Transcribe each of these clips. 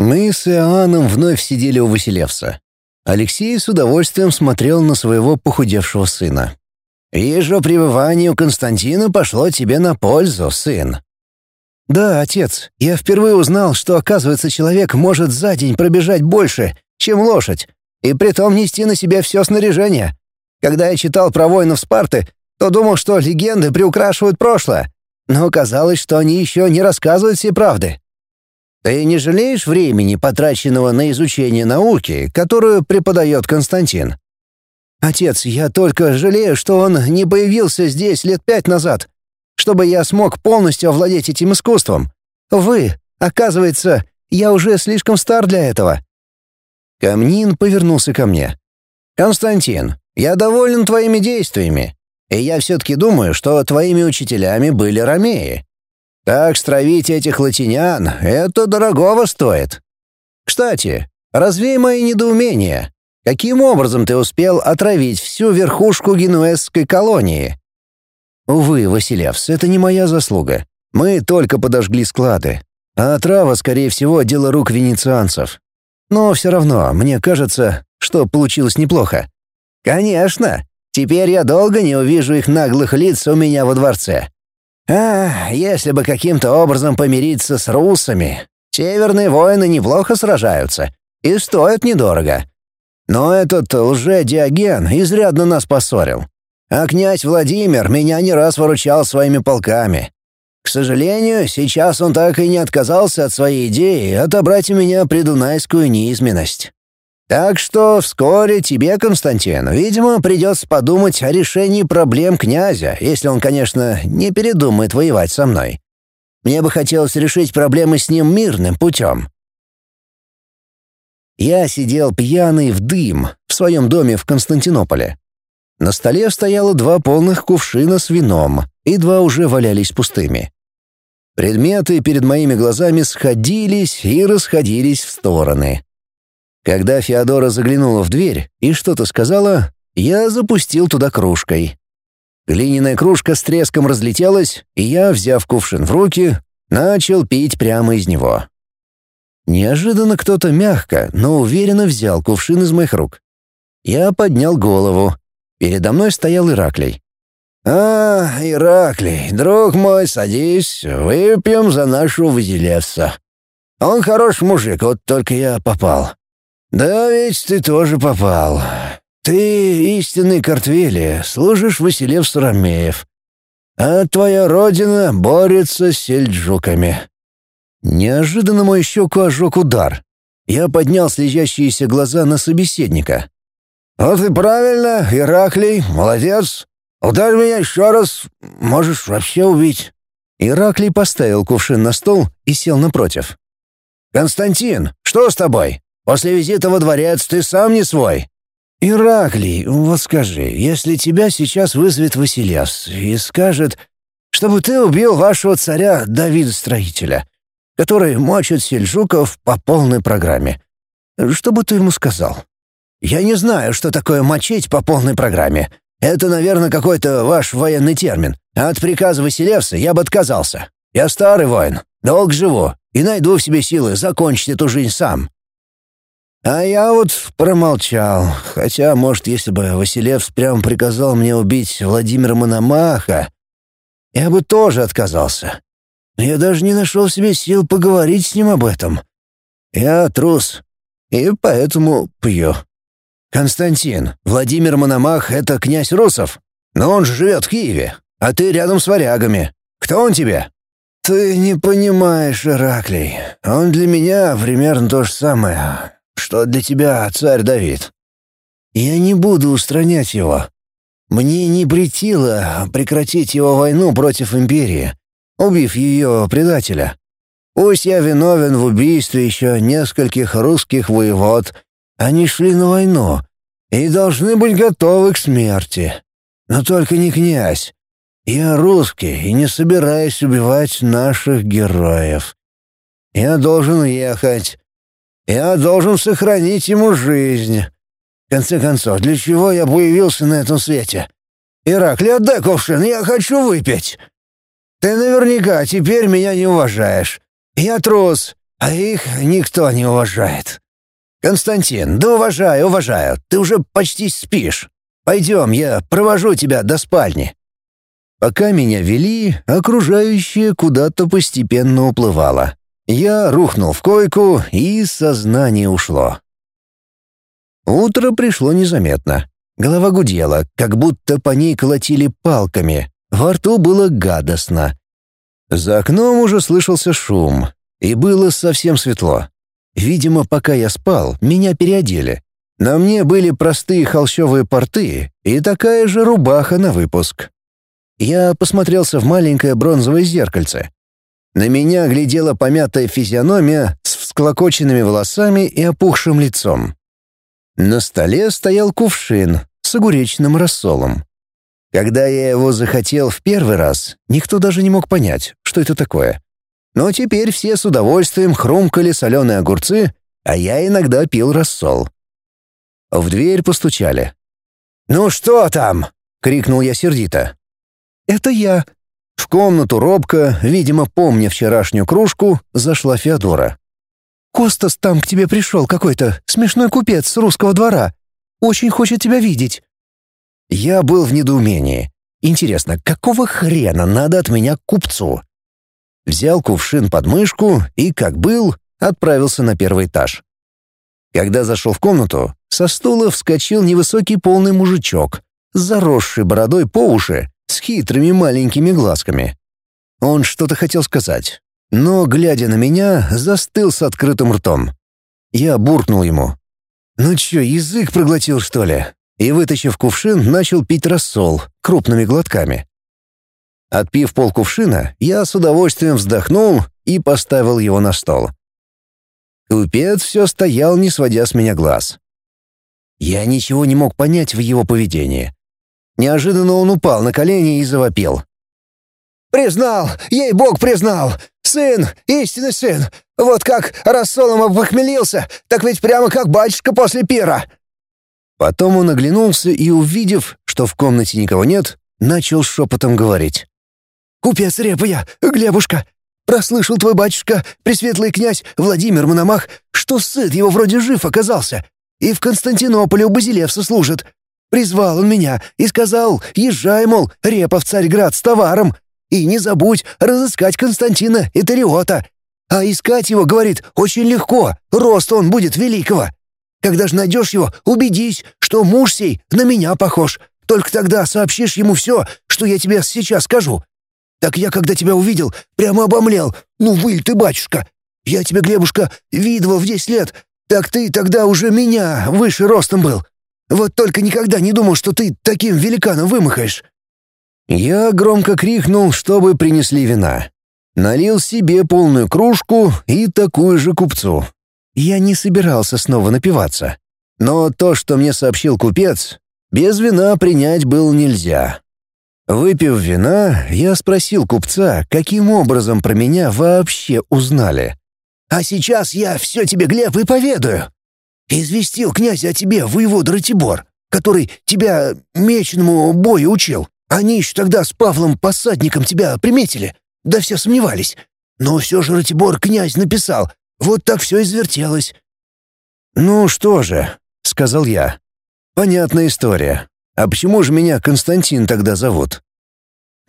Мы с Иоанном вновь сидели у Василевса. Алексей с удовольствием смотрел на своего похудевшего сына. «Вижу, пребывание у Константина пошло тебе на пользу, сын». «Да, отец, я впервые узнал, что, оказывается, человек может за день пробежать больше, чем лошадь, и притом нести на себе все снаряжение. Когда я читал про воинов Спарты, то думал, что легенды приукрашивают прошлое, но оказалось, что они еще не рассказывают все правды. Ты не жалеешь времени, потраченного на изучение науки, которую преподает Константин? Отец, я только жалею, что он не появился здесь лет пять назад, чтобы я смог полностью овладеть этим искусством. Вы, оказывается, я уже слишком стар для этого. Камнин повернулся ко мне. Константин, я доволен твоими действиями, и я все-таки думаю, что твоими учителями были ромеи. Так стравить этих латинян — это дорогого стоит. Кстати, развей мои недоумения. Каким образом ты успел отравить всю верхушку генуэзской колонии? Увы, Василевс, это не моя заслуга. Мы только подожгли склады. А отрава, скорее всего, дело рук венецианцев. Но все равно, мне кажется, что получилось неплохо. Конечно. Теперь я долго не увижу их наглых лиц у меня во дворце. А, если бы каким-то образом помириться с русами. Северные воины неплохо сражаются и стоят недорого. Но этот лже-диоген изрядно нас поссорил. А князь Владимир меня не раз выручал своими полками. К сожалению, сейчас он так и не отказался от своей идеи отобрать у меня придунайскую неизменность. Так что вскоре тебе, Константин, видимо, придется подумать о решении проблем князя, если он, конечно, не передумает воевать со мной. Мне бы хотелось решить проблемы с ним мирным путем. Я сидел пьяный в дым в своем доме в Константинополе. На столе стояло два полных кувшина с вином, и два уже валялись пустыми. Предметы перед моими глазами сходились и расходились в стороны. Когда Феодора заглянула в дверь и что-то сказала, я запустил туда кружкой. Глиняная кружка с треском разлетелась, и я, взяв кувшин в руки, начал пить прямо из него. Неожиданно кто-то мягко, но уверенно взял кувшин из моих рук. Я поднял голову. Передо мной стоял Ираклий. «А, Ираклий, друг мой, садись, выпьем за нашу Вазилевса. Он хороший мужик, вот только я попал. «Да ведь ты тоже попал. Ты истинный Картвели, служишь Василев Сарамеев. А твоя родина борется с сельджуками». Неожиданно мой щеку ожег удар. Я поднял слезящиеся глаза на собеседника. «Вот и правильно, Ираклий, молодец. Ударь меня еще раз, можешь вообще убить». Ираклий поставил кувшин на стол и сел напротив. «Константин, что с тобой?» После визита во дворец ты сам не свой». «Ираклий, вот скажи, если тебя сейчас вызовет Василевс и скажет, чтобы ты убил вашего царя Давида Строителя, который мочит сельджуков по полной программе, что бы ты ему сказал?» «Я не знаю, что такое мочить по полной программе. Это, наверное, какой-то ваш военный термин. А от приказа Василевса я бы отказался. Я старый воин, долг живу и найду в себе силы закончить эту жизнь сам. А я вот промолчал, хотя, может, если бы Василевс прямо приказал мне убить Владимира Мономаха, я бы тоже отказался. Я даже не нашел себе сил поговорить с ним об этом. Я трус, и поэтому пью. Константин, Владимир Мономах — это князь Русов, но он же живет в Киеве, а ты рядом с варягами. Кто он тебе?» «Ты не понимаешь, Ираклий. Он для меня примерно то же самое что для тебя царь Давид. Я не буду устранять его. Мне не претило прекратить его войну против империи, убив ее предателя. Пусть я виновен в убийстве еще нескольких русских воевод, они шли на войну и должны быть готовы к смерти. Но только не князь. Я русский и не собираюсь убивать наших героев. Я должен ехать, я должен сохранить ему жизнь. В конце концов, для чего я появился на этом свете? Иракли, отдай кувшин, я хочу выпить. Ты наверняка теперь меня не уважаешь. Я трус, а их никто не уважает. Константин, да уважаю, уважаю, ты уже почти спишь. Пойдем, я провожу тебя до спальни». Пока меня вели, окружающее куда-то постепенно уплывало. Я рухнул в койку, и сознание ушло. Утро пришло незаметно. Голова гудела, как будто по ней колотили палками. Во рту было гадостно. За окном уже слышался шум, и было совсем светло. Видимо, пока я спал, меня переодели. На мне были простые холщовые порты и такая же рубаха на выпуск. Я посмотрелся в маленькое бронзовое зеркальце. На меня глядела помятая физиономия с всклокоченными волосами и опухшим лицом. На столе стоял кувшин с огуречным рассолом. Когда я его захотел в первый раз, никто даже не мог понять, что это такое. Но теперь все с удовольствием хрумкали соленые огурцы, а я иногда пил рассол. В дверь постучали. «Ну что там?» — крикнул я сердито. «Это я». В комнату робко, видимо, помня вчерашнюю кружку, зашла Феодора. «Костас там к тебе пришел какой-то, смешной купец с русского двора. Очень хочет тебя видеть». Я был в недоумении. Интересно, какого хрена надо от меня купцу? Взял кувшин под мышку и, как был, отправился на первый этаж. Когда зашел в комнату, со стула вскочил невысокий полный мужичок, заросший бородой по уши с хитрыми маленькими глазками. Он что-то хотел сказать, но, глядя на меня, застыл с открытым ртом. Я буркнул ему. «Ну чё, язык проглотил, что ли?» И, вытащив кувшин, начал пить рассол крупными глотками. Отпив полкувшина, я с удовольствием вздохнул и поставил его на стол. Купец все стоял, не сводя с меня глаз. Я ничего не мог понять в его поведении. Неожиданно он упал на колени и завопил. «Признал! Ей-бог признал! Сын! Истинный сын! Вот как рассолом обохмелился, так ведь прямо как батюшка после пира!» Потом он оглянулся и, увидев, что в комнате никого нет, начал шепотом говорить. «Купец Репая, Глебушка, прослышал твой батюшка, пресветлый князь Владимир Мономах, что сын его вроде жив оказался и в Константинополе у Базилевса служит. Призвал он меня и сказал, езжай, мол, Репа в Царьград с товаром, и не забудь разыскать Константина Этериота. А искать его, говорит, очень легко, рост он будет великого. Когда же найдешь его, убедись, что муж сей на меня похож. Только тогда сообщишь ему все, что я тебе сейчас скажу. Так я, когда тебя увидел, прямо обомлел. Ну, выль ты, батюшка. Я тебя, Глебушка, видывал в десять лет. Так ты тогда уже меня выше ростом был. Вот только никогда не думал, что ты таким великаном вымахаешь». Я громко крикнул, чтобы принесли вина. Налил себе полную кружку и такую же купцу. Я не собирался снова напиваться. Но то, что мне сообщил купец, без вина принять было нельзя. Выпив вина, я спросил купца, каким образом про меня вообще узнали. «А сейчас я все тебе, Глеб, и поведаю. Известил князь о тебе воевода Ратибор, который тебя мечному бою учил. Они еще тогда с Павлом Посадником тебя приметили, да все сомневались. Но все же Ратибор князь написал, вот так все извертелось». «Ну что же», — сказал я. «Понятная история. А почему же меня Константин тогда зовут?»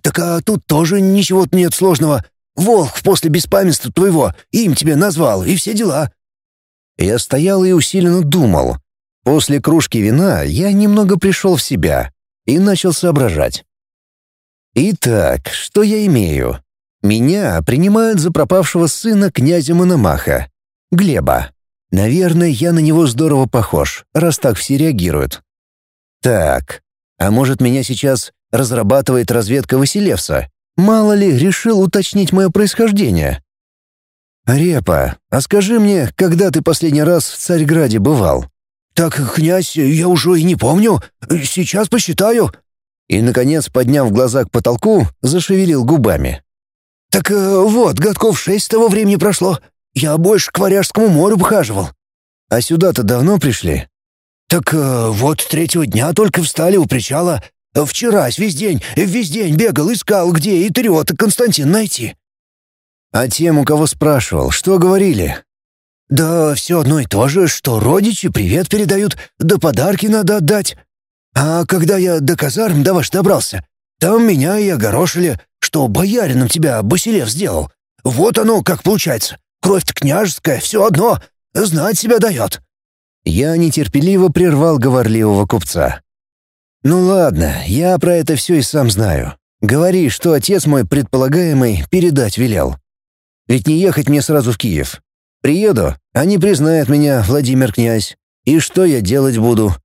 «Так а тут тоже ничего нет сложного. Волк после беспамятства твоего им тебе назвал, и все дела». Я стоял и усиленно думал. После кружки вина я немного пришел в себя и начал соображать. Итак, что я имею? Меня принимают за пропавшего сына князя Мономаха, Глеба. Наверное, я на него здорово похож, раз так все реагируют. Так, а может, меня сейчас разрабатывает разведка Василевса? Мало ли, решил уточнить мое происхождение. «Репа, а скажи мне, когда ты последний раз в Царьграде бывал?» «Так, князь, я уже и не помню. Сейчас посчитаю». И, наконец, подняв глаза к потолку, зашевелил губами. «Так э, вот, годков шесть с того времени прошло. Я больше к Варяжскому морю обхаживал». «А сюда-то давно пришли?» «Так э, вот третьего дня только встали у причала. Вчера весь день, весь день бегал, искал, где и Триота Константин найти». А тем, у кого спрашивал, что говорили?» «Да все одно и то же, что родичи привет передают, да подарки надо отдать. А когда я до казарм до ваш добрался, там меня и огорошили, что боярином тебя Басилев сделал. Вот оно как получается. Кровь-то княжеская, все одно, знать себя дает». Я нетерпеливо прервал говорливого купца. «Ну ладно, я про это все и сам знаю. Говори, что отец мой предполагаемый передать велел. Ведь не ехать мне сразу в Киев. Приеду, они признают меня, Владимир князь. И что я делать буду?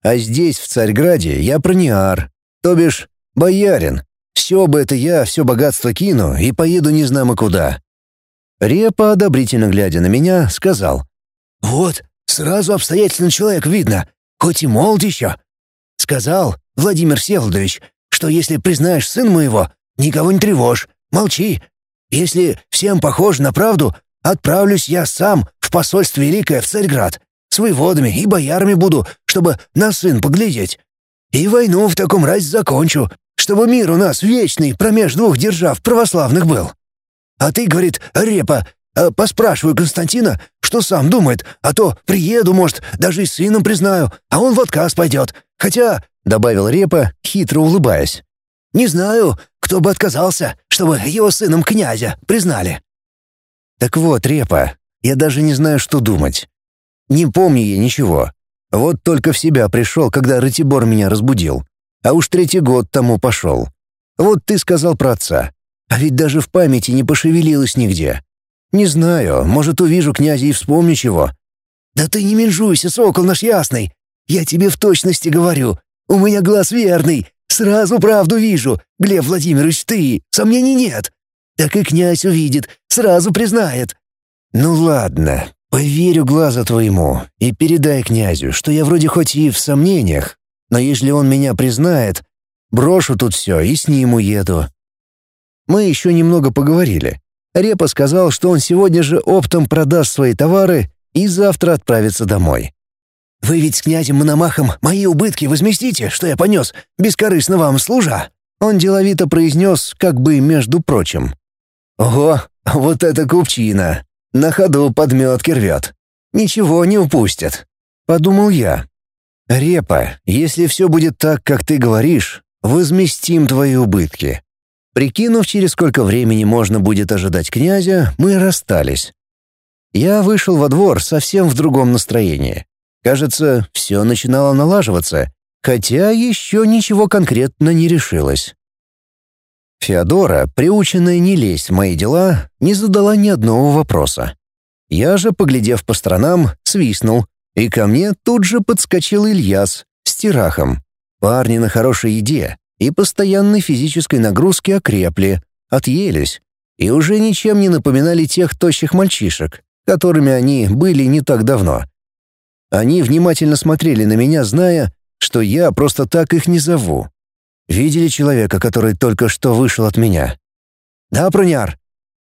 А здесь, в Царьграде, я прониар, то бишь боярин. Все бы это я, все богатство кину и поеду не знамо куда». Репа, одобрительно глядя на меня, сказал. «Вот, сразу обстоятельно человек видно, хоть и молод еще. Сказал Владимир Всеволодович, что если признаешь сын моего, никого не тревожь, молчи. Если всем похоже на правду, отправлюсь я сам в посольство Великое в Царьград. С воеводами и боярами буду, чтобы на сын поглядеть. И войну в таком разе закончу, чтобы мир у нас вечный промеж двух держав православных был. А ты, говорит, Репа, э, поспрашиваю Константина, что сам думает, а то приеду, может, даже и сыном признаю, а он в отказ пойдет. Хотя, — добавил Репа, хитро улыбаясь, — не знаю, кто бы отказался, чтобы его сыном князя признали. Так вот, Репа, я даже не знаю, что думать. Не помню я ничего. Вот только в себя пришел, когда Ратибор меня разбудил. А уж третий год тому пошел. Вот ты сказал про отца. А ведь даже в памяти не пошевелилось нигде. Не знаю, может, увижу князя и вспомню чего. Да ты не менжуйся, сокол наш ясный. Я тебе в точности говорю. У меня глаз верный. Сразу правду вижу. Глеб Владимирович, ты. Сомнений нет. Так и князь увидит. Сразу признает. Ну ладно, поверю глаза твоему и передай князю, что я вроде хоть и в сомнениях, но если он меня признает, брошу тут все и с ним уеду. Мы еще немного поговорили. Репа сказал, что он сегодня же оптом продаст свои товары и завтра отправится домой. «Вы ведь с князем Мономахом мои убытки возместите, что я понес, бескорыстно вам служа?» Он деловито произнес, как бы между прочим. «Ого, вот это купчина! На ходу подметки рвет. Ничего не упустят», — подумал я. «Репа, если все будет так, как ты говоришь, возместим твои убытки. Прикинув, через сколько времени можно будет ожидать князя, мы расстались. Я вышел во двор совсем в другом настроении. Кажется, все начинало налаживаться, хотя еще ничего конкретно не решилось. Феодора, приученная не лезть в мои дела, не задала ни одного вопроса. Я же, поглядев по сторонам, свистнул, и ко мне тут же подскочил Ильяс с тирахом. Парни на хорошей еде, и постоянной физической нагрузки окрепли, отъелись и уже ничем не напоминали тех тощих мальчишек, которыми они были не так давно. Они внимательно смотрели на меня, зная, что я просто так их не зову. Видели человека, который только что вышел от меня? Да, Пруняр?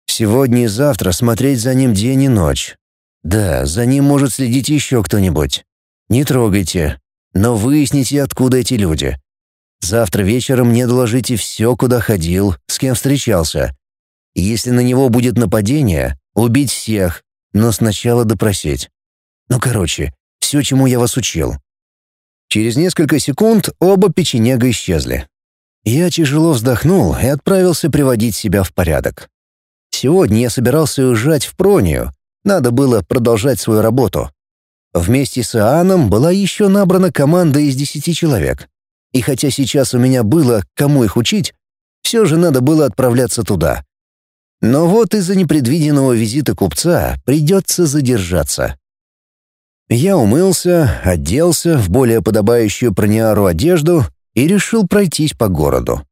Сегодня и завтра смотреть за ним день и ночь. Да, за ним может следить еще кто-нибудь. Не трогайте, но выясните, откуда эти люди. Завтра вечером мне доложите все, куда ходил, с кем встречался. если на него будет нападение, убить всех, но сначала допросить. Ну, короче, все, чему я вас учил. Через несколько секунд оба печенега исчезли. Я тяжело вздохнул и отправился приводить себя в порядок. Сегодня я собирался уезжать в Пронию. Надо было продолжать свою работу. Вместе с Иоанном была еще набрана команда из десяти человек. И хотя сейчас у меня было кому их учить, все же надо было отправляться туда. Но вот из-за непредвиденного визита купца придется задержаться. Я умылся, оделся в более подобающую прониару одежду и решил пройтись по городу.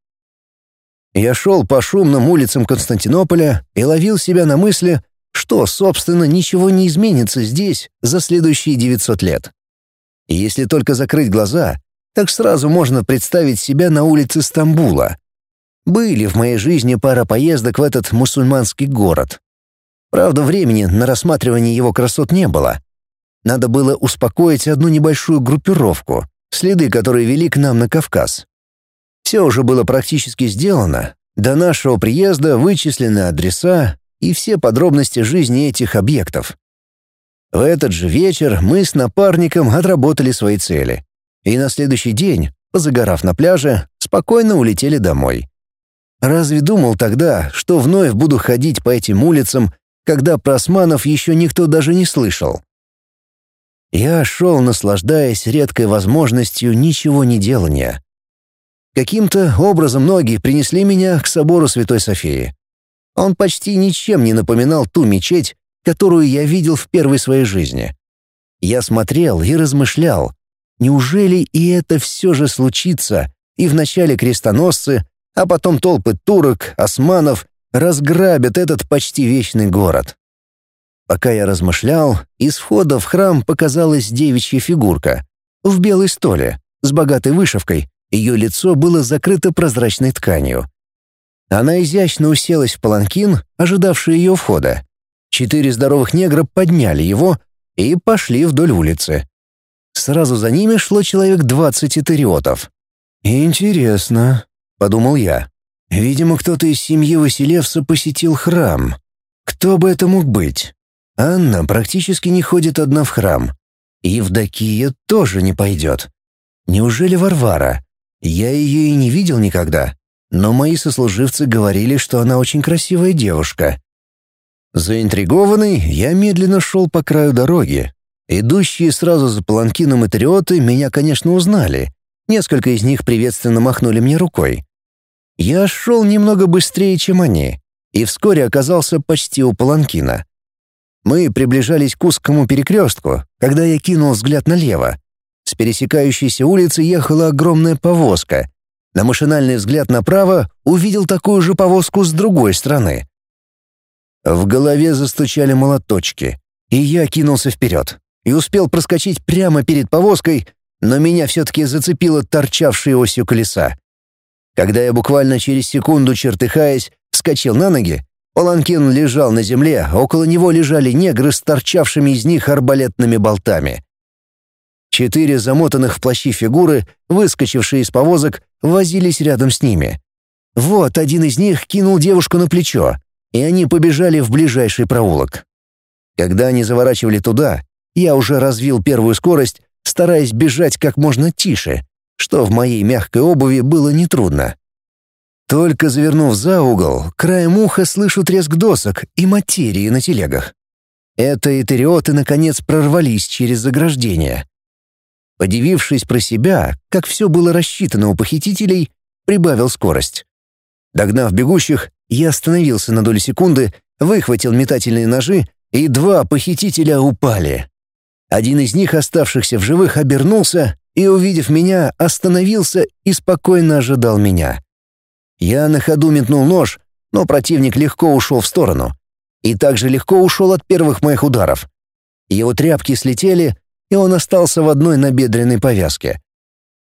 Я шел по шумным улицам Константинополя и ловил себя на мысли, что, собственно, ничего не изменится здесь за следующие 900 лет. И если только закрыть глаза, так сразу можно представить себя на улице Стамбула. Были в моей жизни пара поездок в этот мусульманский город. Правда, времени на рассматривание его красот не было. Надо было успокоить одну небольшую группировку, следы которой вели к нам на Кавказ. Все уже было практически сделано. До нашего приезда вычислены адреса, и все подробности жизни этих объектов. В этот же вечер мы с напарником отработали свои цели. И на следующий день, позагорав на пляже, спокойно улетели домой. Разве думал тогда, что вновь буду ходить по этим улицам, когда про османов еще никто даже не слышал? Я шел, наслаждаясь редкой возможностью ничего не делания. Каким-то образом ноги принесли меня к собору Святой Софии. Он почти ничем не напоминал ту мечеть, которую я видел в первой своей жизни. Я смотрел и размышлял, неужели и это все же случится, и вначале крестоносцы, а потом толпы турок, османов разграбят этот почти вечный город. Пока я размышлял, из входа в храм показалась девичья фигурка в белой столе с богатой вышивкой, ее лицо было закрыто прозрачной тканью. Она изящно уселась в паланкин, ожидавший ее входа. Четыре здоровых негра подняли его и пошли вдоль улицы. Сразу за ними шло человек двадцать итериотов. «Интересно», — подумал я. «Видимо, кто-то из семьи Василевса посетил храм. Кто бы это мог быть? Анна практически не ходит одна в храм. Евдокия тоже не пойдет. Неужели Варвара? Я ее и не видел никогда, но мои сослуживцы говорили, что она очень красивая девушка. Заинтригованный, я медленно шел по краю дороги. Идущие сразу за паланкином этариоты меня, конечно, узнали. Несколько из них приветственно махнули мне рукой. Я шел немного быстрее, чем они, и вскоре оказался почти у паланкина. Мы приближались к узкому перекрестку, когда я кинул взгляд налево. С пересекающейся улицы ехала огромная повозка. На машинальный взгляд направо увидел такую же повозку с другой стороны. В голове застучали молоточки, и я кинулся вперед. И успел проскочить прямо перед повозкой, но меня все-таки зацепило торчавшее осью колеса. Когда я буквально через секунду, чертыхаясь, вскочил на ноги, Паланкин лежал на земле, а около него лежали негры с торчавшими из них арбалетными болтами. Четыре замотанных в плащи фигуры, выскочившие из повозок, возились рядом с ними. Вот один из них кинул девушку на плечо, и они побежали в ближайший проулок. Когда они заворачивали туда, я уже развил первую скорость, стараясь бежать как можно тише, что в моей мягкой обуви было нетрудно. Только завернув за угол, краем уха слышу треск досок и материи на телегах. Это этериоты наконец прорвались через заграждение. Подивившись про себя, как все было рассчитано у похитителей, прибавил скорость. Догнав бегущих, я остановился на долю секунды, выхватил метательные ножи, и два похитителя упали. Один из них, оставшихся в живых, обернулся и, увидев меня, остановился и спокойно ожидал меня. Я на ходу метнул нож, но противник легко ушел в сторону. И также легко ушел от первых моих ударов. Его тряпки слетели, и он остался в одной набедренной повязке.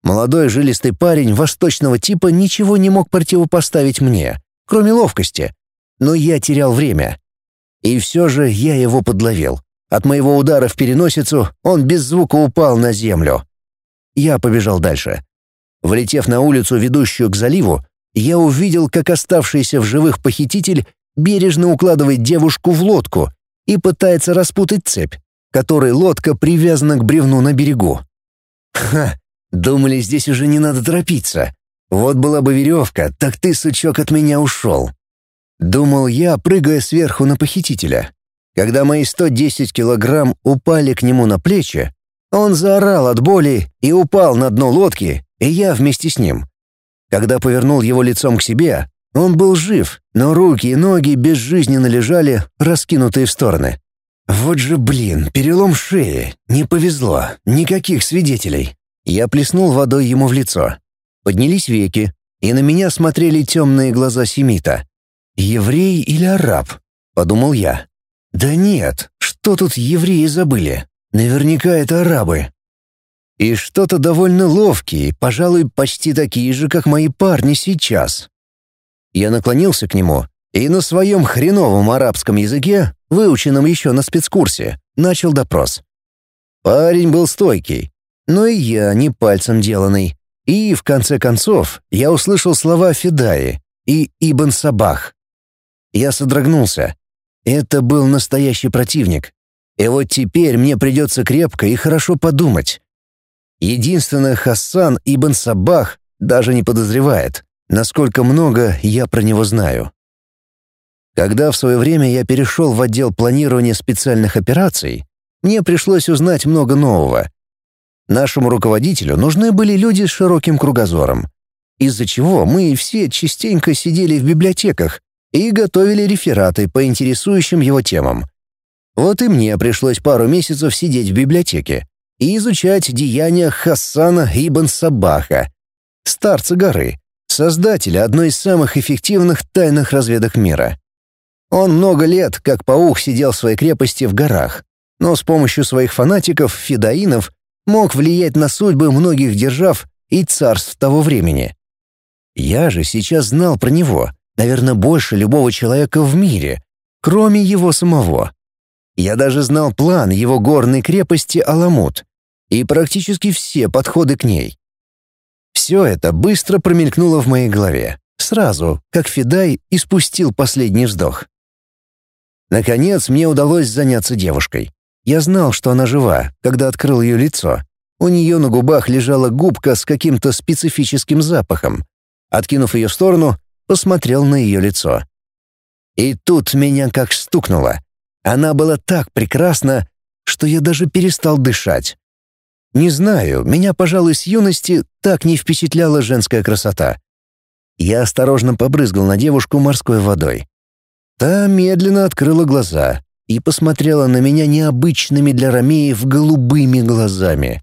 Молодой жилистый парень восточного типа ничего не мог противопоставить мне, кроме ловкости. Но я терял время. И все же я его подловил. От моего удара в переносицу он без звука упал на землю. Я побежал дальше. Влетев на улицу, ведущую к заливу, я увидел, как оставшийся в живых похититель бережно укладывает девушку в лодку и пытается распутать цепь, которой лодка привязана к бревну на берегу. Ха, думали, здесь уже не надо торопиться. Вот была бы веревка, так ты, сучок, от меня ушел. Думал я, прыгая сверху на похитителя. Когда мои 110 килограмм упали к нему на плечи, он заорал от боли и упал на дно лодки, и я вместе с ним. Когда повернул его лицом к себе, он был жив, но руки и ноги безжизненно лежали, раскинутые в стороны. Вот же, блин, перелом шеи. Не повезло, никаких свидетелей. Я плеснул водой ему в лицо. Поднялись веки, и на меня смотрели темные глаза Семита. «Еврей или араб?» — подумал я. «Да нет, что тут евреи забыли? Наверняка это арабы. И что-то довольно ловкие, пожалуй, почти такие же, как мои парни сейчас. Я наклонился к нему и на своем хреновом арабском языке, выученном еще на спецкурсе, начал допрос. Парень был стойкий, но и я не пальцем деланный. И, в конце концов, я услышал слова Федаи и Ибн Сабах. Я содрогнулся. Это был настоящий противник. И вот теперь мне придется крепко и хорошо подумать. Единственное, Хасан Ибн Сабах даже не подозревает, насколько много я про него знаю. Когда в свое время я перешел в отдел планирования специальных операций, мне пришлось узнать много нового. Нашему руководителю нужны были люди с широким кругозором, из-за чего мы все частенько сидели в библиотеках и готовили рефераты по интересующим его темам. Вот и мне пришлось пару месяцев сидеть в библиотеке и изучать деяния Хасана ибн Сабаха, старца горы, создателя одной из самых эффективных тайных разведок мира. Он много лет, как паук, сидел в своей крепости в горах, но с помощью своих фанатиков, фидаинов, мог влиять на судьбы многих держав и царств того времени. Я же сейчас знал про него, наверное, больше любого человека в мире, кроме его самого. Я даже знал план его горной крепости Аламут и практически все подходы к ней. Все это быстро промелькнуло в моей голове, сразу, как Федай испустил последний вздох. Наконец мне удалось заняться девушкой. Я знал, что она жива, когда открыл ее лицо. У нее на губах лежала губка с каким-то специфическим запахом. Откинув ее в сторону, посмотрел на ее лицо. И тут меня как стукнуло. Она была так прекрасна, что я даже перестал дышать. Не знаю, меня, пожалуй, с юности так не впечатляла женская красота. Я осторожно побрызгал на девушку морской водой. Та медленно открыла глаза и посмотрела на меня необычными для ромеев голубыми глазами.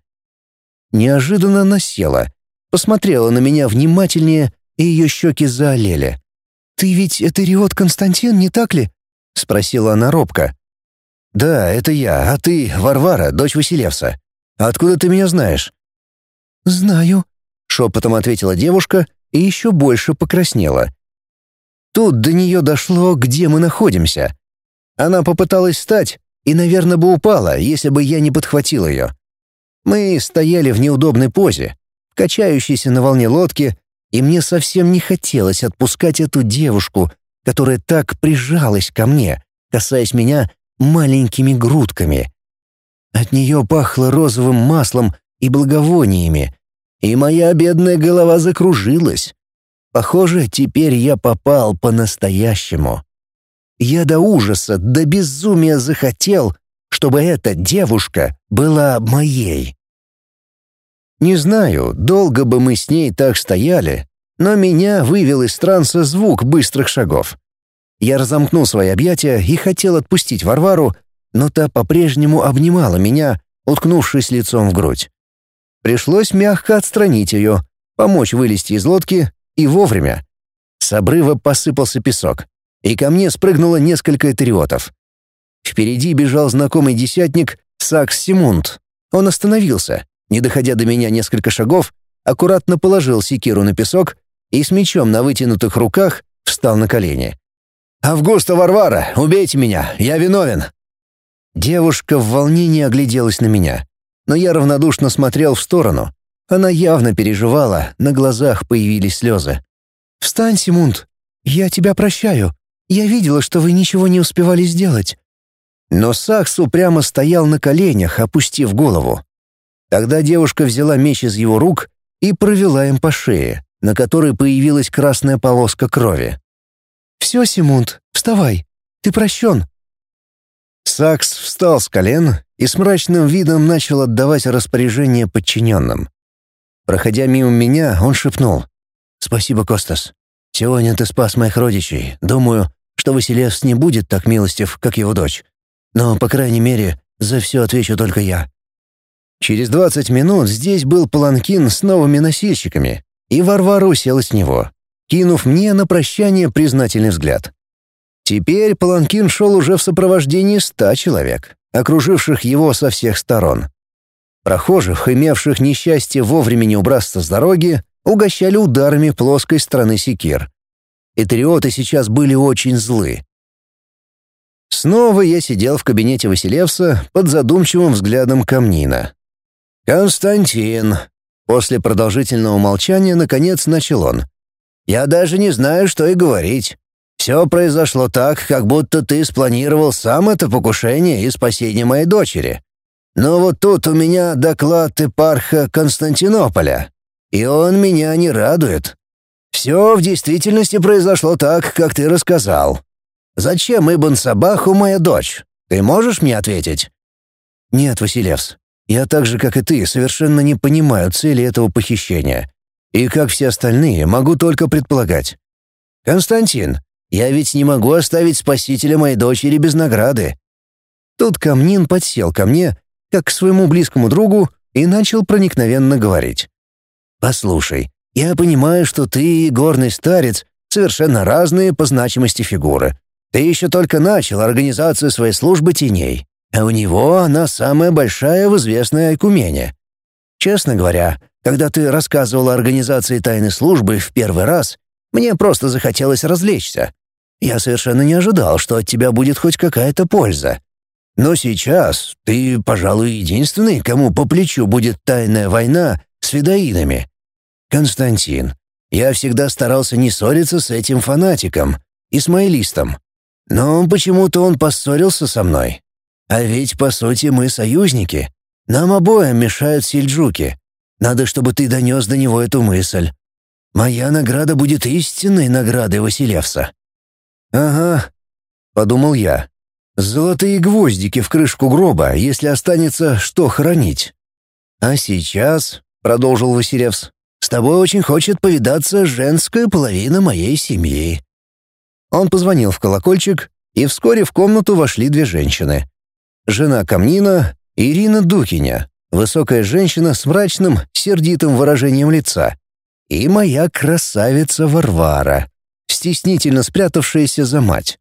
Неожиданно она села, посмотрела на меня внимательнее, и ее щеки заолели. «Ты ведь это Риот Константин, не так ли?» — спросила она робко. «Да, это я, а ты Варвара, дочь Василевса. Откуда ты меня знаешь?» «Знаю», — шепотом ответила девушка и еще больше покраснела. Тут до нее дошло, где мы находимся. Она попыталась встать и, наверное, бы упала, если бы я не подхватил ее. Мы стояли в неудобной позе, качающейся на волне лодки, и мне совсем не хотелось отпускать эту девушку, которая так прижалась ко мне, касаясь меня маленькими грудками. От нее пахло розовым маслом и благовониями, и моя бедная голова закружилась. Похоже, теперь я попал по-настоящему. Я до ужаса, до безумия захотел, чтобы эта девушка была моей. Не знаю, долго бы мы с ней так стояли, но меня вывел из транса звук быстрых шагов. Я разомкнул свои объятия и хотел отпустить Варвару, но та по-прежнему обнимала меня, уткнувшись лицом в грудь. Пришлось мягко отстранить ее, помочь вылезти из лодки и вовремя. С обрыва посыпался песок, и ко мне спрыгнуло несколько этериотов. Впереди бежал знакомый десятник Сакс Симунд. Он остановился, не доходя до меня несколько шагов, аккуратно положил секиру на песок и с мечом на вытянутых руках встал на колени. «Августа Варвара, убейте меня, я виновен!» Девушка в волнении огляделась на меня, но я равнодушно смотрел в сторону, она явно переживала, на глазах появились слезы. «Встань, Симунд! Я тебя прощаю. Я видела, что вы ничего не успевали сделать». Но Саксу прямо стоял на коленях, опустив голову. Тогда девушка взяла меч из его рук и провела им по шее, на которой появилась красная полоска крови. «Все, Симунд, вставай. Ты прощен». Сакс встал с колен и с мрачным видом начал отдавать распоряжение подчиненным. Проходя мимо меня, он шепнул. «Спасибо, Костас. Сегодня ты спас моих родичей. Думаю, что Василевс не будет так милостив, как его дочь. Но, по крайней мере, за все отвечу только я». Через двадцать минут здесь был паланкин с новыми носильщиками, и Варвара уселась с него, кинув мне на прощание признательный взгляд. Теперь паланкин шел уже в сопровождении ста человек, окруживших его со всех сторон. Прохожих, имевших несчастье вовремя не убраться с дороги, угощали ударами плоской стороны секир. Этриоты сейчас были очень злы. Снова я сидел в кабинете Василевса под задумчивым взглядом Камнина. «Константин!» После продолжительного молчания наконец начал он. «Я даже не знаю, что и говорить. Все произошло так, как будто ты спланировал сам это покушение и спасение моей дочери. Но вот тут у меня доклад епарха Константинополя, и он меня не радует. Все в действительности произошло так, как ты рассказал. Зачем Ибн Сабаху моя дочь? Ты можешь мне ответить? Нет, Василевс. Я так же, как и ты, совершенно не понимаю цели этого похищения. И как все остальные, могу только предполагать. Константин, я ведь не могу оставить спасителя моей дочери без награды. Тут Камнин подсел ко мне, как к своему близкому другу, и начал проникновенно говорить. «Послушай, я понимаю, что ты и горный старец — совершенно разные по значимости фигуры. Ты еще только начал организацию своей службы теней, а у него она самая большая в известной Айкумене. Честно говоря, когда ты рассказывал о организации тайной службы в первый раз, мне просто захотелось развлечься. Я совершенно не ожидал, что от тебя будет хоть какая-то польза. Но сейчас ты, пожалуй, единственный, кому по плечу будет тайная война с видоинами. Константин, я всегда старался не ссориться с этим фанатиком, исмаилистом. Но почему-то он поссорился со мной. А ведь, по сути, мы союзники. Нам обоим мешают сельджуки. Надо, чтобы ты донес до него эту мысль. Моя награда будет истинной наградой Василевса. «Ага», — подумал я. «Золотые гвоздики в крышку гроба, если останется что хранить». «А сейчас», — продолжил Василевс, — «с тобой очень хочет повидаться женская половина моей семьи». Он позвонил в колокольчик, и вскоре в комнату вошли две женщины. Жена Камнина — Ирина Дукиня, высокая женщина с мрачным, сердитым выражением лица, и моя красавица Варвара, стеснительно спрятавшаяся за мать.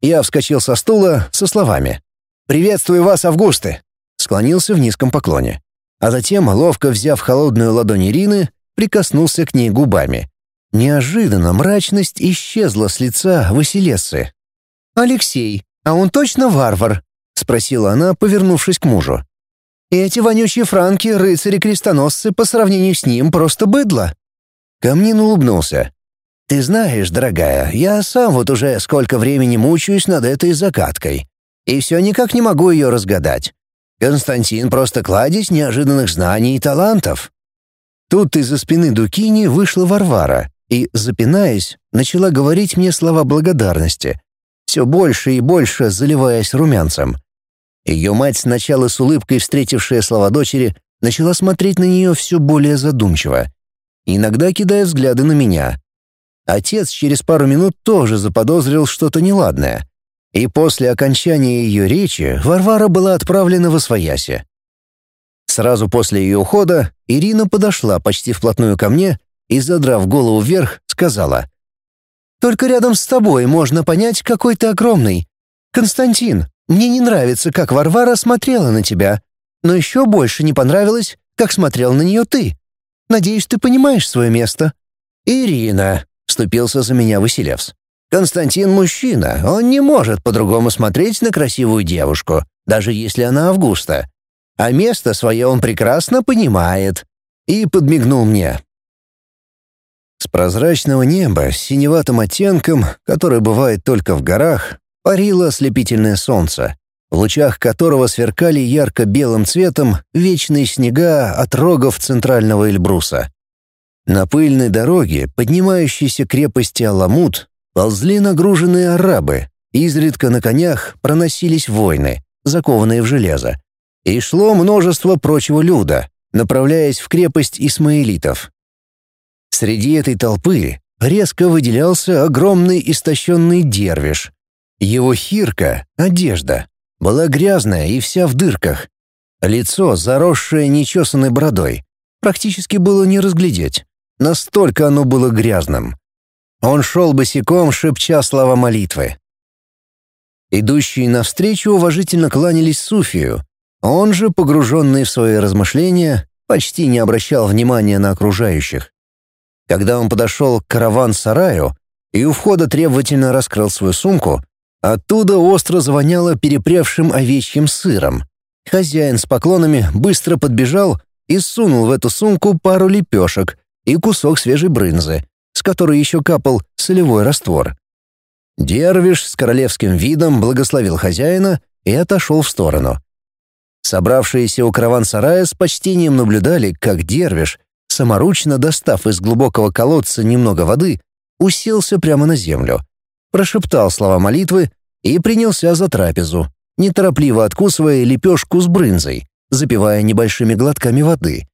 Я вскочил со стула со словами «Приветствую вас, Августы!» склонился в низком поклоне, а затем, ловко взяв холодную ладонь Ирины, прикоснулся к ней губами. Неожиданно мрачность исчезла с лица Василессы. «Алексей, а он точно варвар?» — спросила она, повернувшись к мужу. «Эти вонючие франки, рыцари-крестоносцы, по сравнению с ним просто быдло». Камнин улыбнулся. Ты знаешь, дорогая, я сам вот уже сколько времени мучаюсь над этой закаткой. И все никак не могу ее разгадать. Константин просто кладезь неожиданных знаний и талантов. Тут из-за спины Дукини вышла Варвара и, запинаясь, начала говорить мне слова благодарности, все больше и больше заливаясь румянцем. Ее мать, сначала с улыбкой встретившая слова дочери, начала смотреть на нее все более задумчиво, иногда кидая взгляды на меня, Отец через пару минут тоже заподозрил что-то неладное. И после окончания ее речи Варвара была отправлена в Освояси. Сразу после ее ухода Ирина подошла почти вплотную ко мне и, задрав голову вверх, сказала. «Только рядом с тобой можно понять, какой ты огромный. Константин, мне не нравится, как Варвара смотрела на тебя, но еще больше не понравилось, как смотрел на нее ты. Надеюсь, ты понимаешь свое место». «Ирина», вступился за меня Василевс. «Константин мужчина, он не может по-другому смотреть на красивую девушку, даже если она Августа. А место свое он прекрасно понимает». И подмигнул мне. С прозрачного неба с синеватым оттенком, который бывает только в горах, парило ослепительное солнце, в лучах которого сверкали ярко-белым цветом вечные снега от рогов центрального Эльбруса. На пыльной дороге, поднимающейся крепости Аламут, ползли нагруженные арабы, изредка на конях проносились воины, закованные в железо. И шло множество прочего люда, направляясь в крепость исмаилитов. Среди этой толпы резко выделялся огромный истощенный дервиш. Его хирка, одежда, была грязная и вся в дырках. Лицо, заросшее нечесанной бородой, практически было не разглядеть. Настолько оно было грязным. Он шел босиком, шепча слова молитвы. Идущие навстречу уважительно кланялись Суфию. Он же, погруженный в свои размышления, почти не обращал внимания на окружающих. Когда он подошел к караван-сараю и у входа требовательно раскрыл свою сумку, оттуда остро звоняло перепревшим овечьим сыром. Хозяин с поклонами быстро подбежал и сунул в эту сумку пару лепешек, и кусок свежей брынзы, с которой еще капал солевой раствор. Дервиш с королевским видом благословил хозяина и отошел в сторону. Собравшиеся у караван-сарая с почтением наблюдали, как Дервиш, саморучно достав из глубокого колодца немного воды, уселся прямо на землю, прошептал слова молитвы и принялся за трапезу, неторопливо откусывая лепешку с брынзой, запивая небольшими глотками воды.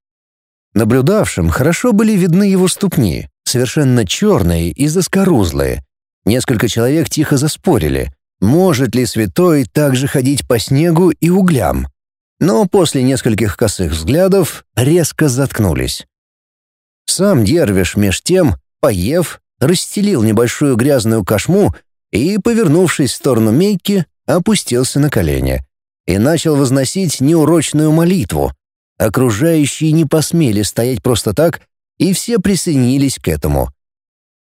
Наблюдавшим хорошо были видны его ступни, совершенно черные и заскорузлые. Несколько человек тихо заспорили, может ли святой также ходить по снегу и углям. Но после нескольких косых взглядов резко заткнулись. Сам Дервиш меж тем, поев, расстелил небольшую грязную кошму и, повернувшись в сторону Мейки, опустился на колени и начал возносить неурочную молитву. Окружающие не посмели стоять просто так, и все присоединились к этому.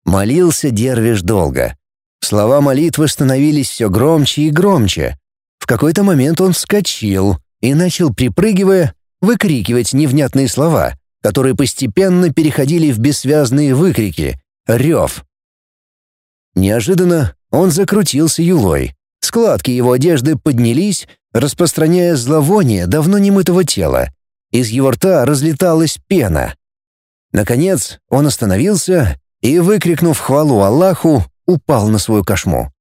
Молился Дервиш долго. Слова молитвы становились все громче и громче. В какой-то момент он вскочил и начал, припрыгивая, выкрикивать невнятные слова, которые постепенно переходили в бессвязные выкрики, рев. Неожиданно он закрутился юлой. Складки его одежды поднялись, распространяя зловоние давно немытого тела. Из его рта разлеталась пена. Наконец он остановился и, выкрикнув хвалу Аллаху, упал на свою кошму.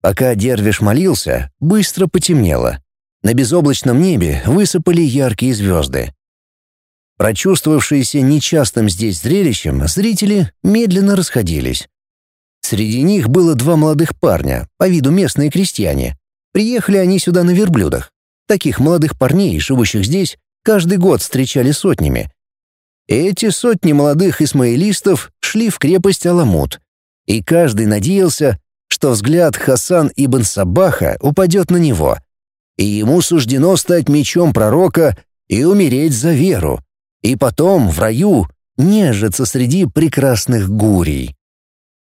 Пока Дервиш молился, быстро потемнело. На безоблачном небе высыпали яркие звезды. Прочувствовавшиеся нечастым здесь зрелищем, зрители медленно расходились. Среди них было два молодых парня, по виду местные крестьяне. Приехали они сюда на верблюдах. Таких молодых парней, живущих здесь, каждый год встречали сотнями. Эти сотни молодых исмаилистов шли в крепость Аламут, и каждый надеялся, что взгляд Хасан ибн Сабаха упадет на него, и ему суждено стать мечом пророка и умереть за веру, и потом в раю нежиться среди прекрасных гурий.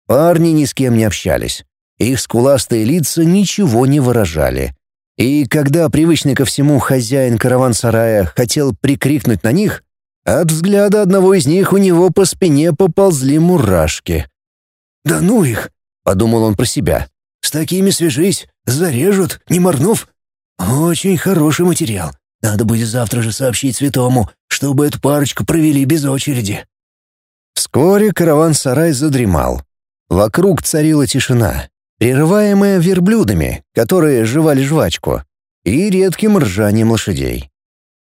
Парни ни с кем не общались. Их скуластые лица ничего не выражали. И когда привычный ко всему хозяин караван-сарая хотел прикрикнуть на них, от взгляда одного из них у него по спине поползли мурашки. «Да ну их!» — подумал он про себя. «С такими свяжись, зарежут, не моргнув. Очень хороший материал. Надо будет завтра же сообщить святому, чтобы эту парочку провели без очереди». Вскоре караван-сарай задремал. Вокруг царила тишина, прерываемая верблюдами, которые жевали жвачку, и редким ржанием лошадей.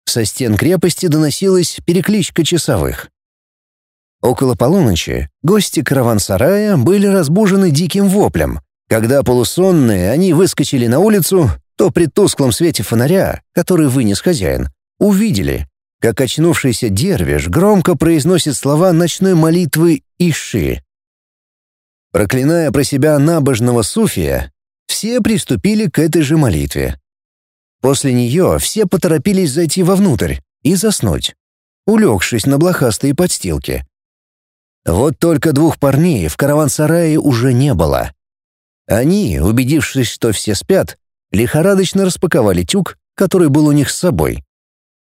Со стен крепости доносилась перекличка часовых. Около полуночи гости караван-сарая были разбужены диким воплем. Когда полусонные они выскочили на улицу, то при тусклом свете фонаря, который вынес хозяин, увидели, как очнувшийся дервиш громко произносит слова ночной молитвы Иши. Проклиная про себя набожного суфия, все приступили к этой же молитве. После нее все поторопились зайти вовнутрь и заснуть, улегшись на блохастые подстилки. Вот только двух парней в караван-сарае уже не было. Они, убедившись, что все спят, лихорадочно распаковали тюк, который был у них с собой.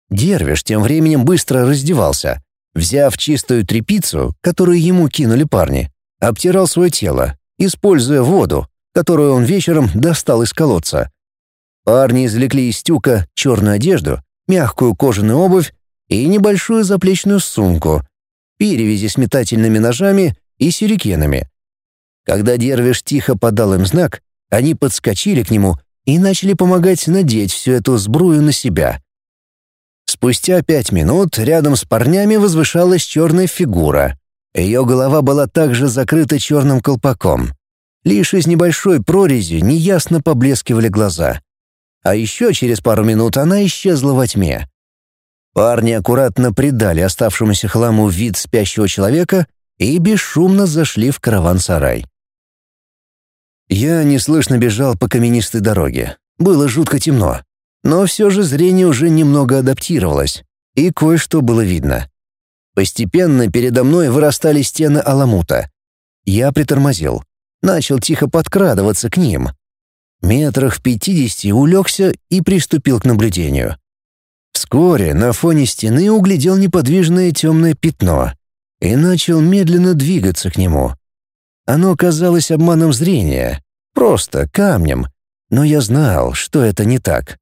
Дервиш тем временем быстро раздевался, взяв чистую тряпицу, которую ему кинули парни, обтирал свое тело, используя воду, которую он вечером достал из колодца. Парни извлекли из тюка черную одежду, мягкую кожаную обувь и небольшую заплечную сумку, перевязи с метательными ножами и сюрикенами. Когда Дервиш тихо подал им знак, они подскочили к нему и начали помогать надеть всю эту сбрую на себя. Спустя пять минут рядом с парнями возвышалась черная фигура, ее голова была также закрыта черным колпаком. Лишь из небольшой прорези неясно поблескивали глаза. А еще через пару минут она исчезла во тьме. Парни аккуратно придали оставшемуся хламу вид спящего человека и бесшумно зашли в караван-сарай. Я неслышно бежал по каменистой дороге. Было жутко темно. Но все же зрение уже немного адаптировалось, и кое-что было видно. Постепенно передо мной вырастали стены Аламута. Я притормозил. Начал тихо подкрадываться к ним. Метрах в пятидесяти улегся и приступил к наблюдению. Вскоре на фоне стены углядел неподвижное темное пятно и начал медленно двигаться к нему. Оно казалось обманом зрения, просто камнем, но я знал, что это не так.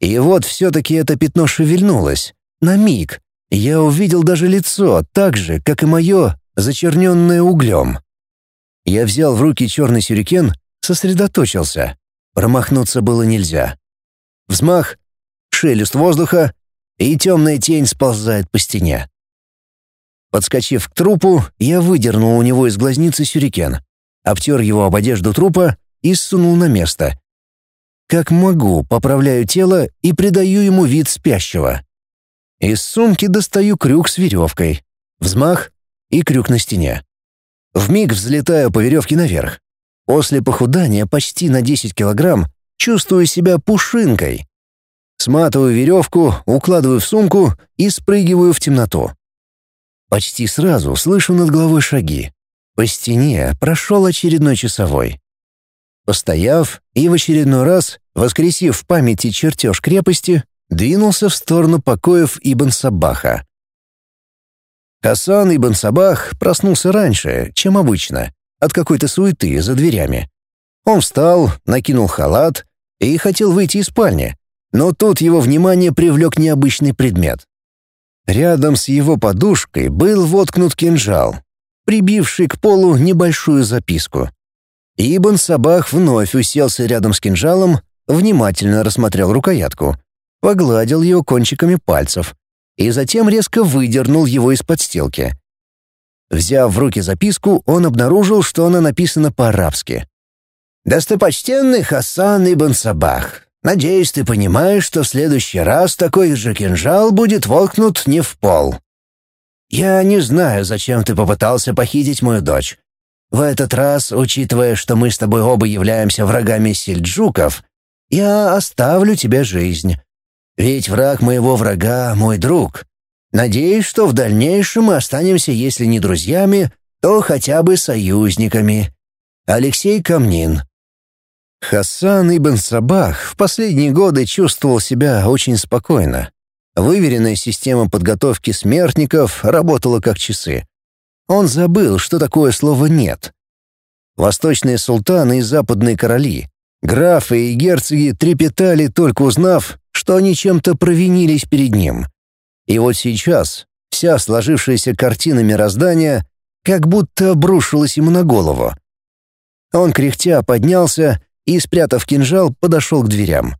И вот все-таки это пятно шевельнулось. На миг. Я увидел даже лицо, так же, как и мое, зачерненное углем. Я взял в руки черный сюрикен, сосредоточился. Промахнуться было нельзя. Взмах, шелест воздуха, и темная тень сползает по стене. Подскочив к трупу, я выдернул у него из глазницы сюрикен, обтер его об одежду трупа и сунул на место. Как могу, поправляю тело и придаю ему вид спящего. Из сумки достаю крюк с веревкой. Взмах и крюк на стене. Вмиг взлетаю по веревке наверх. После похудания почти на 10 килограмм чувствую себя пушинкой. Сматываю веревку, укладываю в сумку и спрыгиваю в темноту. Почти сразу слышу над головой шаги. По стене прошел очередной часовой. Постояв и в очередной раз, воскресив в памяти чертеж крепости, двинулся в сторону покоев Ибн Сабаха. Хасан Ибн Сабах проснулся раньше, чем обычно, от какой-то суеты за дверями. Он встал, накинул халат и хотел выйти из спальни, но тут его внимание привлек необычный предмет. Рядом с его подушкой был воткнут кинжал, прибивший к полу небольшую записку. Ибн Сабах вновь уселся рядом с кинжалом, внимательно рассмотрел рукоятку, погладил ее кончиками пальцев и затем резко выдернул его из подстилки. Взяв в руки записку, он обнаружил, что она написана по-арабски. «Достопочтенный Хасан Ибн Сабах, Надеюсь, ты понимаешь, что в следующий раз такой же кинжал будет волкнут не в пол. Я не знаю, зачем ты попытался похитить мою дочь. В этот раз, учитывая, что мы с тобой оба являемся врагами сельджуков, я оставлю тебе жизнь. Ведь враг моего врага — мой друг. Надеюсь, что в дальнейшем мы останемся, если не друзьями, то хотя бы союзниками. Алексей Камнин, Хасан ибн Сабах в последние годы чувствовал себя очень спокойно. Выверенная система подготовки смертников работала как часы. Он забыл, что такое слово «нет». Восточные султаны и западные короли, графы и герцоги трепетали, только узнав, что они чем-то провинились перед ним. И вот сейчас вся сложившаяся картина мироздания как будто обрушилась ему на голову. Он кряхтя поднялся и, спрятав кинжал, подошел к дверям.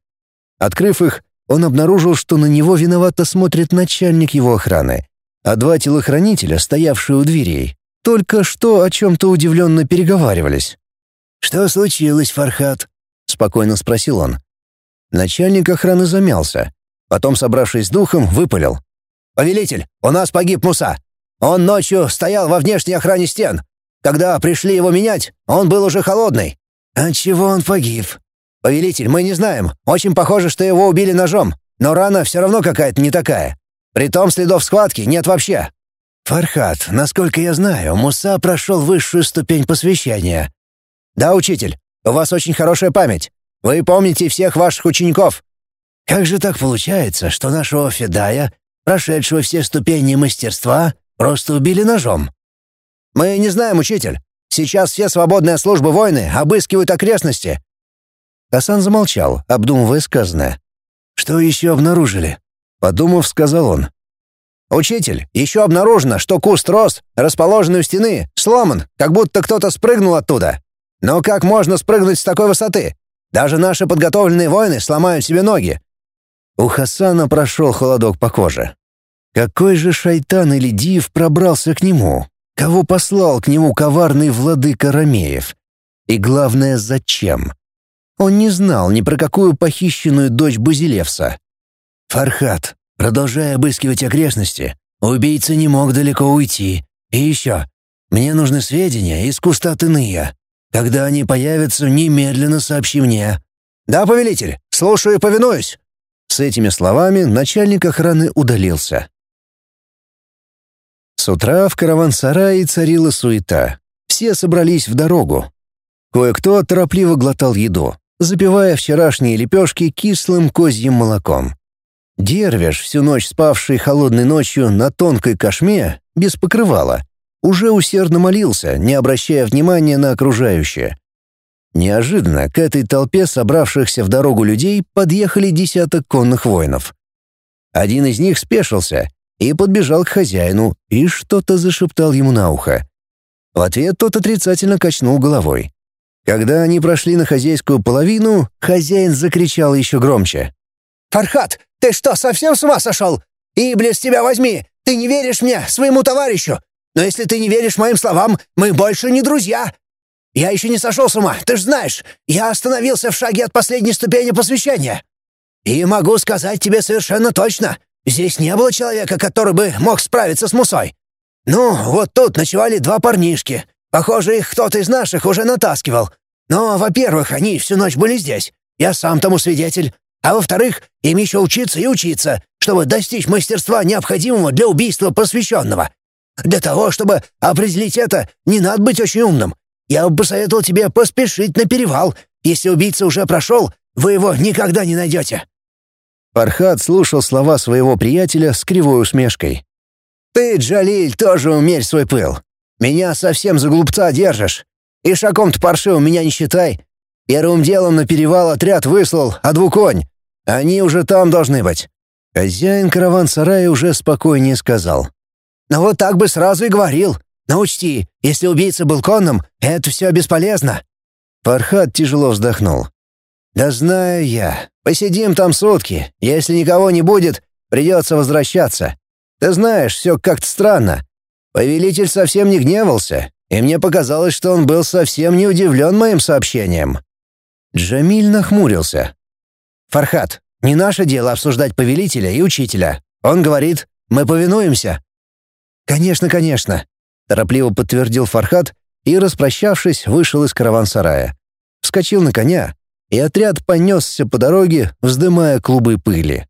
Открыв их, он обнаружил, что на него виновато смотрит начальник его охраны, а два телохранителя, стоявшие у дверей, только что о чем-то удивленно переговаривались. «Что случилось, Фархат?» — спокойно спросил он. Начальник охраны замялся. Потом, собравшись с духом, выпалил. «Повелитель, у нас погиб Муса. Он ночью стоял во внешней охране стен. Когда пришли его менять, он был уже холодный. «От чего он погиб?» «Повелитель, мы не знаем. Очень похоже, что его убили ножом. Но рана все равно какая-то не такая. Притом следов схватки нет вообще». «Фархат, насколько я знаю, Муса прошел высшую ступень посвящения». «Да, учитель, у вас очень хорошая память. Вы помните всех ваших учеников». «Как же так получается, что нашего Федая, прошедшего все ступени мастерства, просто убили ножом?» «Мы не знаем, учитель. Сейчас все свободные службы воины обыскивают окрестности». Хасан замолчал, обдумывая сказанное. «Что еще обнаружили?» Подумав, сказал он. «Учитель, еще обнаружено, что куст роз, расположенный у стены, сломан, как будто кто-то спрыгнул оттуда. Но как можно спрыгнуть с такой высоты? Даже наши подготовленные воины сломают себе ноги». У Хасана прошел холодок по коже. Какой же шайтан или див пробрался к нему? Кого послал к нему коварный владыка Ромеев? И главное, зачем? Он не знал ни про какую похищенную дочь Базилевса. «Фархат, продолжая обыскивать окрестности, убийца не мог далеко уйти. И еще, мне нужны сведения из куста Тыная. Когда они появятся, немедленно сообщи мне». «Да, повелитель, слушаю и повинуюсь». С этими словами начальник охраны удалился. С утра в караван-сарае царила суета. Все собрались в дорогу. Кое-кто торопливо глотал еду, запивая вчерашние лепешки кислым козьим молоком. Дервиш, всю ночь спавший холодной ночью на тонкой кошме, без покрывала, уже усердно молился, не обращая внимания на окружающее. Неожиданно к этой толпе собравшихся в дорогу людей подъехали десяток конных воинов. Один из них спешился и подбежал к хозяину и что-то зашептал ему на ухо. В ответ тот отрицательно качнул головой. Когда они прошли на хозяйскую половину, хозяин закричал еще громче. «Фархат, ты что, совсем с ума сошел? Иблис, тебя возьми! Ты не веришь мне, своему товарищу! Но если ты не веришь моим словам, мы больше не друзья! Я еще не сошел с ума, ты ж знаешь, я остановился в шаге от последней ступени посвящения. И могу сказать тебе совершенно точно, здесь не было человека, который бы мог справиться с Мусой. Ну, вот тут ночевали два парнишки. Похоже, их кто-то из наших уже натаскивал. Но, во-первых, они всю ночь были здесь. Я сам тому свидетель. А во-вторых, им еще учиться и учиться, чтобы достичь мастерства, необходимого для убийства посвященного. Для того, чтобы определить это, не надо быть очень умным. Я бы посоветовал тебе поспешить на перевал. Если убийца уже прошел, вы его никогда не найдете». Фархад слушал слова своего приятеля с кривой усмешкой. «Ты, Джалиль, тоже умерь свой пыл. Меня совсем за глупца держишь. И шагом-то паршивым меня не считай. Первым делом на перевал отряд выслал, а двуконь. Они уже там должны быть». Хозяин караван-сарая уже спокойнее сказал. «Ну вот так бы сразу и говорил. Но учти, если убийца был конным, это все бесполезно». Фархад тяжело вздохнул. «Да знаю я. Посидим там сутки. Если никого не будет, придется возвращаться. Ты знаешь, все как-то странно. Повелитель совсем не гневался, и мне показалось, что он был совсем не удивлен моим сообщением». Джамиль нахмурился. «Фархад, не наше дело обсуждать повелителя и учителя. Он говорит, мы повинуемся». «Конечно, конечно», — торопливо подтвердил Фархад и, распрощавшись, вышел из караван-сарая. Вскочил на коня, и отряд понесся по дороге, вздымая клубы пыли.